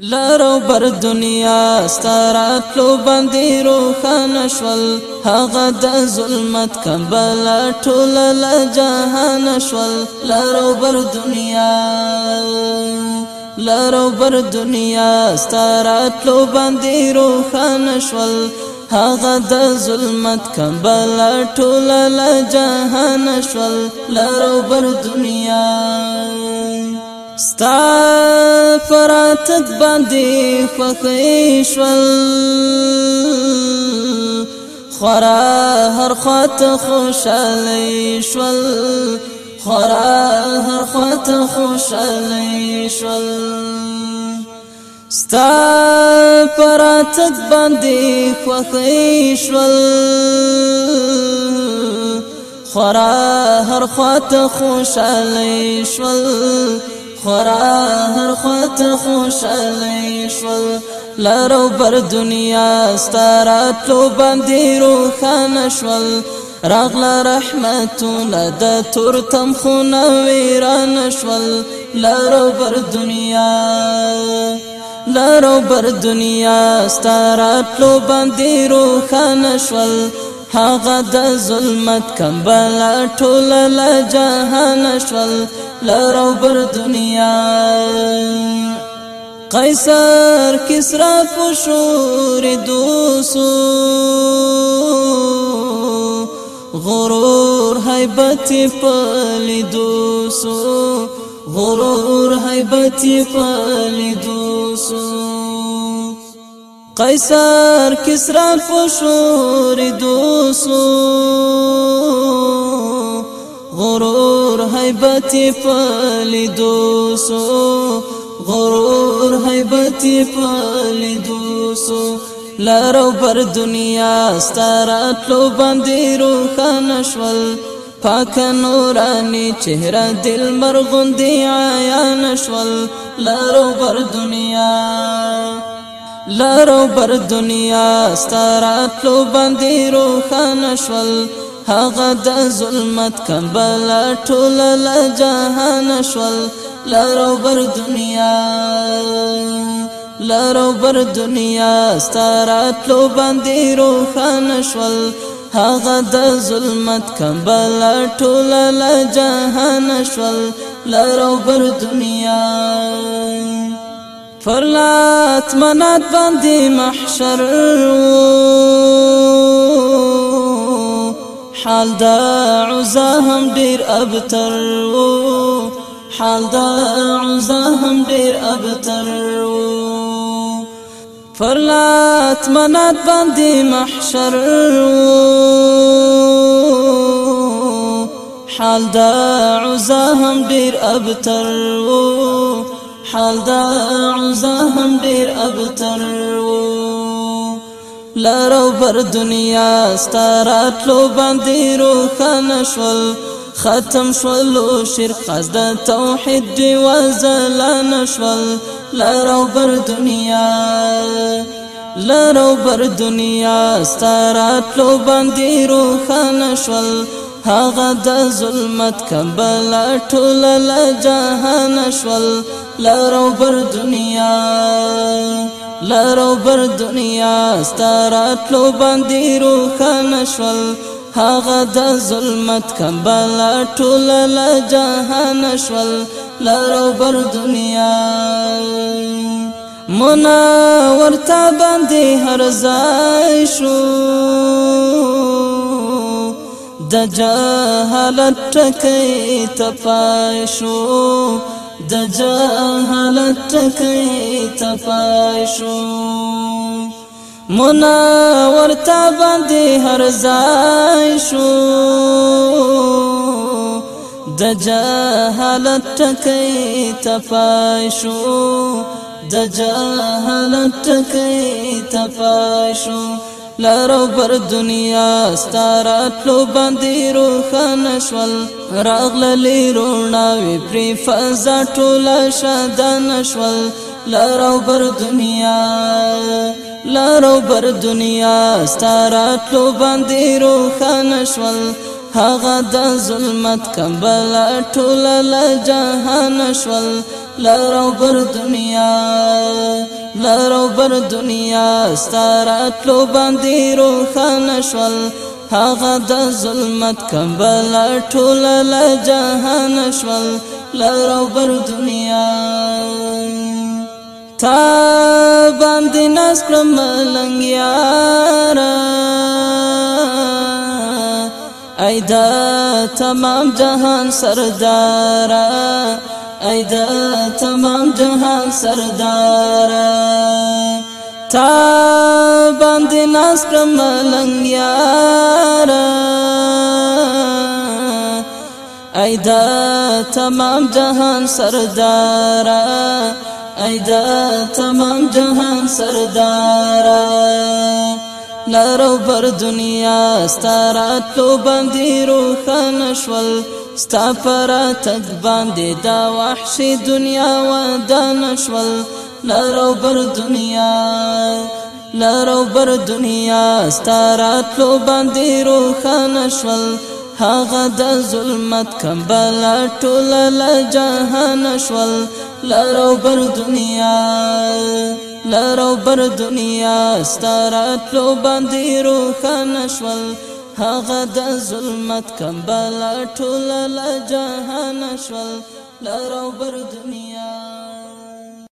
لارو بر دنیا ستارات لو باندې روخان شول هغه د ظلمت کمبل ټول ل جهان شول لارو بر دنیا لارو بر دنیا ستارات لو باندې روخان شول هغه د ظلمت کمبل ټول ل جهان شول لارو بر دنیا ستا فراتك باندي باندې وال خرا هر خط عليش وال خرا هر خط عليش وال ستا فراتك باندي باندې وال خرا هر خط عليش وال خورا هر خوش خوشالی شول لارو بر دنیا ستارات لو باندې روخانه شول راغلا رحمتونه د تور تم خونه ویران شول لارو بر دنیا لارو بر دنیا ستارات لو باندې روخانه شول هغه د ظلمت کمبل ټول له جهان شول لرو بر دنیا قیصر کسرا فشور دوسو غرور حیبت پل دوسو غرور حیبت پل دوسو قیصر کسرا فشور دوسو غرور حیبت پل دوسو غرور حیبت پل دوسو لارو بر دنیا ستاراتلو باندې روخان شول پاک نورانی چهره دل مرغون دی آیا نشول لارو بر دنیا لارو بر دنیا ستارات لو باندې روخان شول هغه د ظلمت کمبل ټول ل جهان شول لارو بر دنیا لارو بر دنیا ستارات لو باندې روخان شول هغه د ظلمت کمبل ټول ل جهان شول لارو بر دنیا فرلات منات باندي محشر حال دا عزاهم دير ابتر حال دا عزاهم دير ابتر فرلات منات باندي محشر حال دا عزا دير ابتر حال دا عزا هم دیر ابتر و لارو بر دنیا ستاراتلو باندې روخانه شول ختم شولو شرق از د توحید دی وزلان شول لارو بر دنیا لارو بر دنیا ستاراتلو باندې روخانه شول هغه د ظلمت کمبل ټول لا جهان شول لارو پر دنیا لارو پر دنیا ستاراتلو باندې روخان شول هغه د ظلمت کمبل ټول لا جهان شول لارو پر دنیا منا ورته باندې هر ځای شو د جهالت ټکی تپای شو د جهالت ټکی تپای شو مناور تا باندې هر ځای شو د جهالت ټکی تپای شو د جهالت ټکی تپای شو لارو پر دنیا ستارات لو باندې روخانه شول راغللی روناوی پری فضا ټوله شادان شول لارو پر دنیا لارو پر دنیا ستارات لو باندې روخانه شول هغه د ظلمت کمبل ټوله جهان شول لارو بر دنیا لارو بر دنیا ستارات لو باندې روخانه شول هغه د ظلمت کمبل ټول له جهان شول لارو بر دنیا تا باندې ناس کړم لنګیارا ایدا تمام جهان سردارا ایدا تمام جهان سردار تا باندې ناس پر ملنګ یار ایدا تمام جهان سردار ایدا تمام جهان سردار لارو پر دنیا ستاراتو باندې روخان شول ستا پر تک باندې دا وحشي دنیا ودان شول لارو پر دنیا لارو پر دنیا ستاراتو باندې روخان شول هغه د ظلمت کمبل ټول له جهان شول لارو پر دنیا لارو بر دنیا ستارات لو باندې روخان شول هغه د ظلمت کمبل ټول لا جهان شول لارو بر دنیا